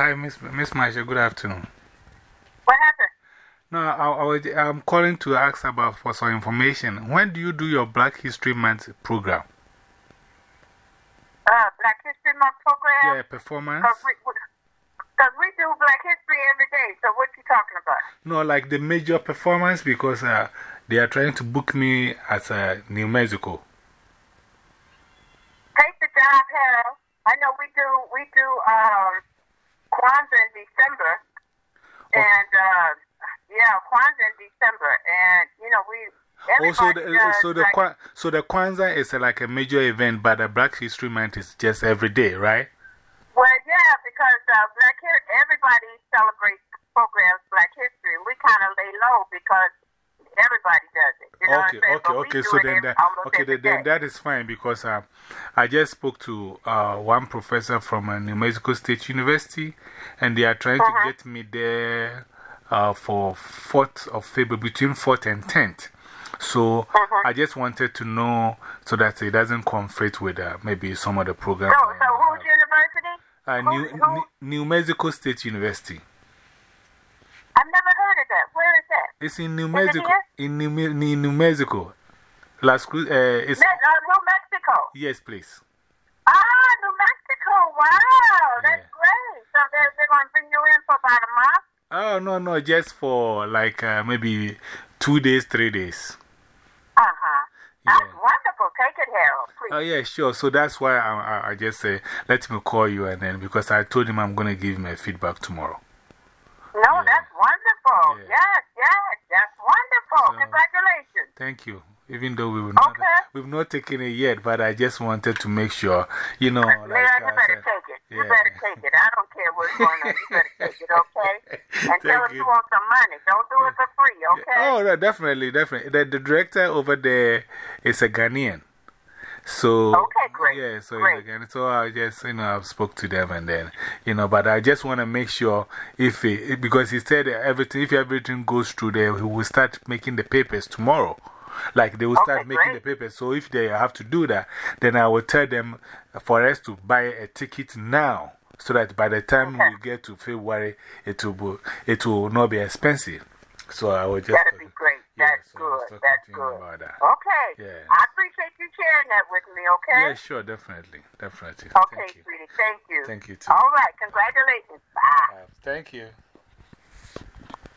hi, Miss, Miss Marsha. Good afternoon. What happened? No, I, I, I'm calling to ask about for some information. When do you do your Black History Month program? Uh, Black History Month program? Yeah, performance. Because we, we do Black History every day. So, what you talking about? No, like the major performance because uh, they are trying to book me at uh, New Mexico. Take the job, Harold. I know we do, we do um, Kwanzaa in December. And, uh, yeah, Kwanzaa in December. And, you know, we. Oh, so the, so, the, like, so the Kwanzaa is like a major event, but the Black History Month is just every day, right? Well, yeah, because uh, Black everybody celebrates programs Black History, and we kind of lay low because everybody does it. You know okay, okay, okay. So then, that, okay, then, then that is fine because uh, I just spoke to uh, one professor from uh, New Mexico State University, and they are trying -huh. to uh-huh. get me there uh, for 4th of February, between 4th and 10th. So -huh. I just wanted to know so that it doesn't conflict with uh, maybe some of the programs. So, so whose university? Uh, New, who? New Mexico State University. I've never heard of that. Where is that? It's in New Mexico. In New, in New Mexico. Las Cruz. Uh, it's, uh, New Mexico. Yes, please. Ah, New Mexico. Wow. That's great. So they're, they're going to bring you in for about a month? Oh, no, no. Just for like uh, maybe two days, three days. Uh huh. That's wonderful. Take it, Harold, please. Oh, yeah, sure. So that's why I, I, I just say, let me call you and then because I told him I'm going to give him a feedback tomorrow. Wonderful. Yes, yes, that's wonderful. Congratulations. Thank you. Even though we've not, we've not taken it yet, but I just wanted to make sure, you know. Like you better take it. You better take it. I don't care what's going on. You better take it, okay? And tell us you want some money. Don't do it for free, okay? Oh, no, definitely, definitely. The, the director over there is a Ghanaian. So, okay, great. Yeah, so, great. Again, so I just, you know, I've spoke to them and then, you know, but I just want to make sure if it, because he said everything, if everything goes through there, he will start making the papers tomorrow. Like they will start making the papers. So if they have to do that, then I will tell them for us to buy a ticket now so that by the time we get to February, it will, be, it will not be expensive. So I will just. That'd be great. That's good. That's good. That. Okay. Yeah. I appreciate you sharing that with me, okay? Yeah, sure, definitely. Definitely. Okay, thank sweetie. Thank you. Thank you too. All right. Congratulations. Bye. Thank you.